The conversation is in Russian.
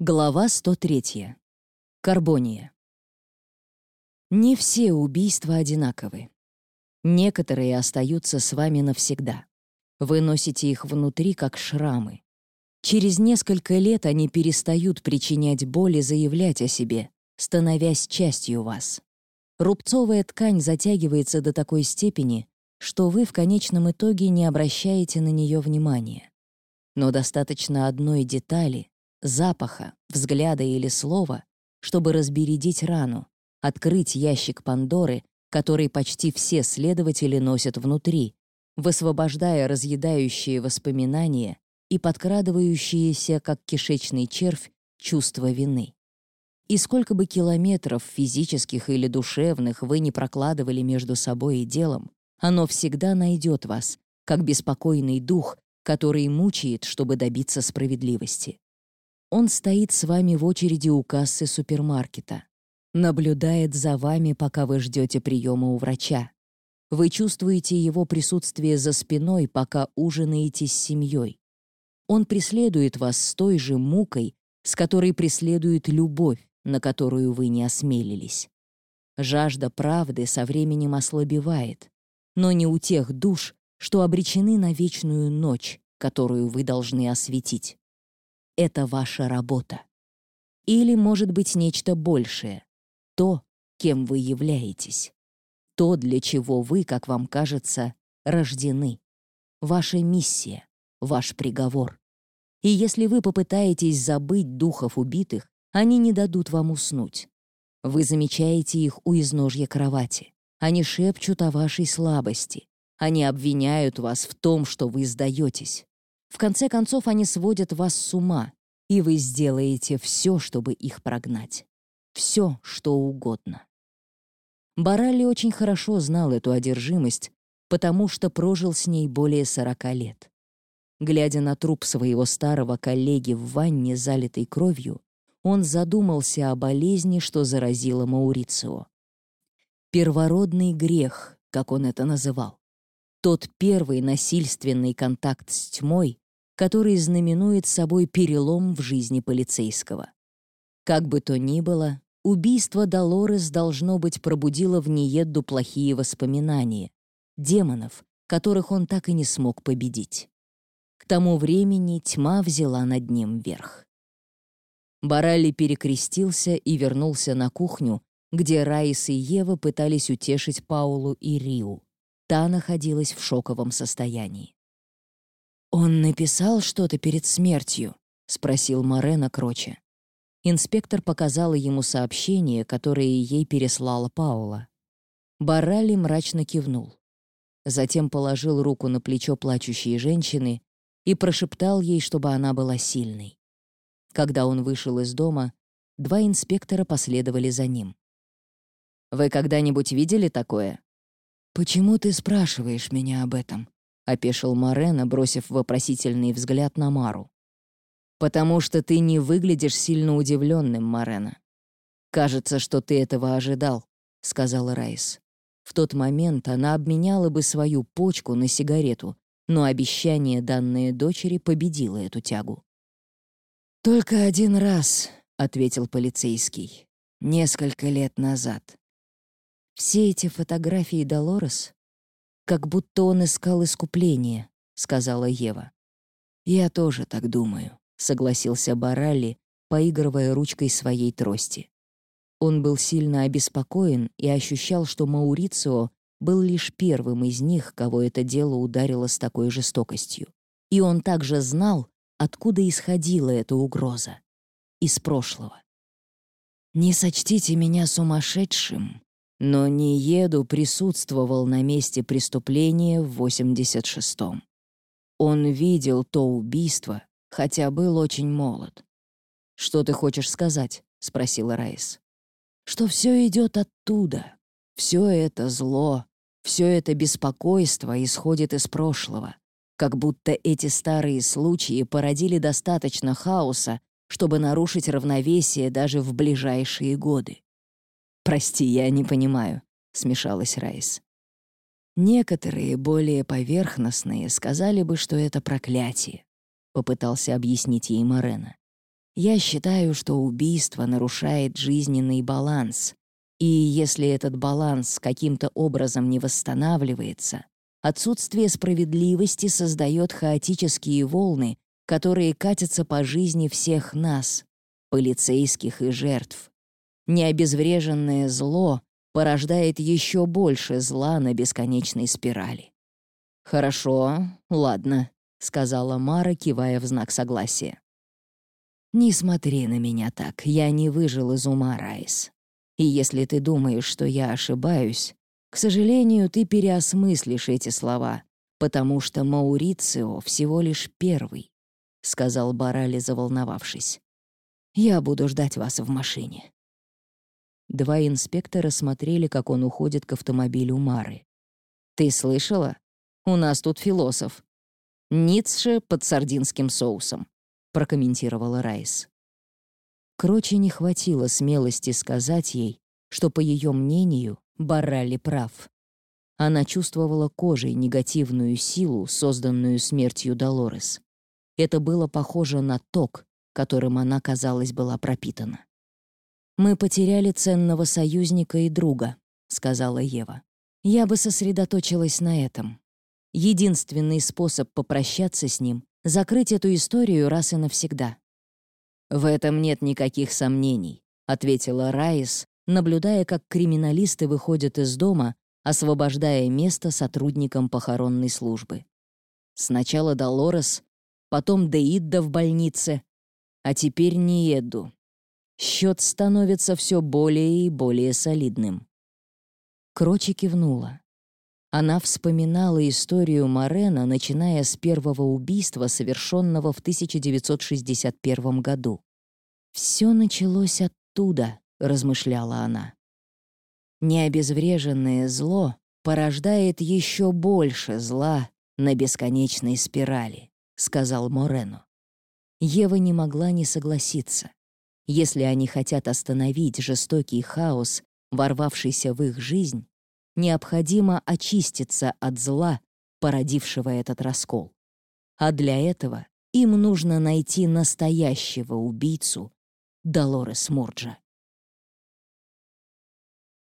Глава 103. Карбония. Не все убийства одинаковы. Некоторые остаются с вами навсегда. Вы носите их внутри, как шрамы. Через несколько лет они перестают причинять боль и заявлять о себе, становясь частью вас. Рубцовая ткань затягивается до такой степени, что вы в конечном итоге не обращаете на нее внимания. Но достаточно одной детали, запаха, взгляда или слова, чтобы разбередить рану, открыть ящик Пандоры, который почти все следователи носят внутри, высвобождая разъедающие воспоминания и подкрадывающиеся, как кишечный червь, чувство вины. И сколько бы километров физических или душевных вы не прокладывали между собой и делом, оно всегда найдет вас, как беспокойный дух, который мучает, чтобы добиться справедливости. Он стоит с вами в очереди у кассы супермаркета, наблюдает за вами, пока вы ждете приема у врача. Вы чувствуете его присутствие за спиной, пока ужинаете с семьей. Он преследует вас с той же мукой, с которой преследует любовь, на которую вы не осмелились. Жажда правды со временем ослабевает, но не у тех душ, что обречены на вечную ночь, которую вы должны осветить это ваша работа. Или, может быть, нечто большее. То, кем вы являетесь. То, для чего вы, как вам кажется, рождены. Ваша миссия, ваш приговор. И если вы попытаетесь забыть духов убитых, они не дадут вам уснуть. Вы замечаете их у изножья кровати. Они шепчут о вашей слабости. Они обвиняют вас в том, что вы сдаетесь. В конце концов, они сводят вас с ума, и вы сделаете все, чтобы их прогнать. Все, что угодно. Баралли очень хорошо знал эту одержимость, потому что прожил с ней более сорока лет. Глядя на труп своего старого коллеги в ванне, залитой кровью, он задумался о болезни, что заразила Маурицио. Первородный грех, как он это называл. Тот первый насильственный контакт с тьмой, который знаменует собой перелом в жизни полицейского. Как бы то ни было, убийство Долорес должно быть пробудило в Ниедду плохие воспоминания, демонов, которых он так и не смог победить. К тому времени тьма взяла над ним верх. Баралли перекрестился и вернулся на кухню, где Раис и Ева пытались утешить Паулу и Риу. Та находилась в шоковом состоянии. «Он написал что-то перед смертью?» — спросил Морена Кроче. Инспектор показала ему сообщение, которое ей переслала Паула. Барали мрачно кивнул. Затем положил руку на плечо плачущей женщины и прошептал ей, чтобы она была сильной. Когда он вышел из дома, два инспектора последовали за ним. «Вы когда-нибудь видели такое?» «Почему ты спрашиваешь меня об этом?» — опешил Морена, бросив вопросительный взгляд на Мару. «Потому что ты не выглядишь сильно удивленным, Морена. Кажется, что ты этого ожидал», — сказала Райс. В тот момент она обменяла бы свою почку на сигарету, но обещание, данное дочери, победило эту тягу. «Только один раз», — ответил полицейский, — «несколько лет назад. Все эти фотографии Долорес, как будто он искал искупление, сказала Ева. Я тоже так думаю, согласился Баралли, поигрывая ручкой своей трости. Он был сильно обеспокоен и ощущал, что Маурицио был лишь первым из них, кого это дело ударило с такой жестокостью. И он также знал, откуда исходила эта угроза. Из прошлого. «Не сочтите меня сумасшедшим», но Ниеду присутствовал на месте преступления в 86-м. Он видел то убийство, хотя был очень молод. «Что ты хочешь сказать?» — спросила Райс. «Что все идет оттуда. Все это зло, все это беспокойство исходит из прошлого. Как будто эти старые случаи породили достаточно хаоса, чтобы нарушить равновесие даже в ближайшие годы. «Прости, я не понимаю», — смешалась Райс. Некоторые, более поверхностные, сказали бы, что это проклятие, — попытался объяснить ей Морена. Я считаю, что убийство нарушает жизненный баланс, и если этот баланс каким-то образом не восстанавливается, отсутствие справедливости создает хаотические волны, которые катятся по жизни всех нас, полицейских и жертв. Необезвреженное зло порождает еще больше зла на бесконечной спирали. «Хорошо, ладно», — сказала Мара, кивая в знак согласия. «Не смотри на меня так, я не выжил из ума, Райс. И если ты думаешь, что я ошибаюсь, к сожалению, ты переосмыслишь эти слова, потому что Маурицио всего лишь первый», — сказал Барали, заволновавшись. «Я буду ждать вас в машине». Два инспектора смотрели, как он уходит к автомобилю Мары. «Ты слышала? У нас тут философ. Ницше под сардинским соусом», — прокомментировала Райс. Кроче не хватило смелости сказать ей, что, по ее мнению, Баррали прав. Она чувствовала кожей негативную силу, созданную смертью Долорес. Это было похоже на ток, которым она, казалось, была пропитана. «Мы потеряли ценного союзника и друга», — сказала Ева. «Я бы сосредоточилась на этом. Единственный способ попрощаться с ним — закрыть эту историю раз и навсегда». «В этом нет никаких сомнений», — ответила Раис, наблюдая, как криминалисты выходят из дома, освобождая место сотрудникам похоронной службы. Сначала Долорес, потом Деидда в больнице, а теперь Ниеду. Счет становится все более и более солидным. Крочи кивнула. Она вспоминала историю Морена, начиная с первого убийства, совершенного в 1961 году. «Все началось оттуда», — размышляла она. «Необезвреженное зло порождает еще больше зла на бесконечной спирали», — сказал Морено. Ева не могла не согласиться. Если они хотят остановить жестокий хаос, ворвавшийся в их жизнь, необходимо очиститься от зла, породившего этот раскол. А для этого им нужно найти настоящего убийцу Долорес Мурджа.